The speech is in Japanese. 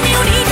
君より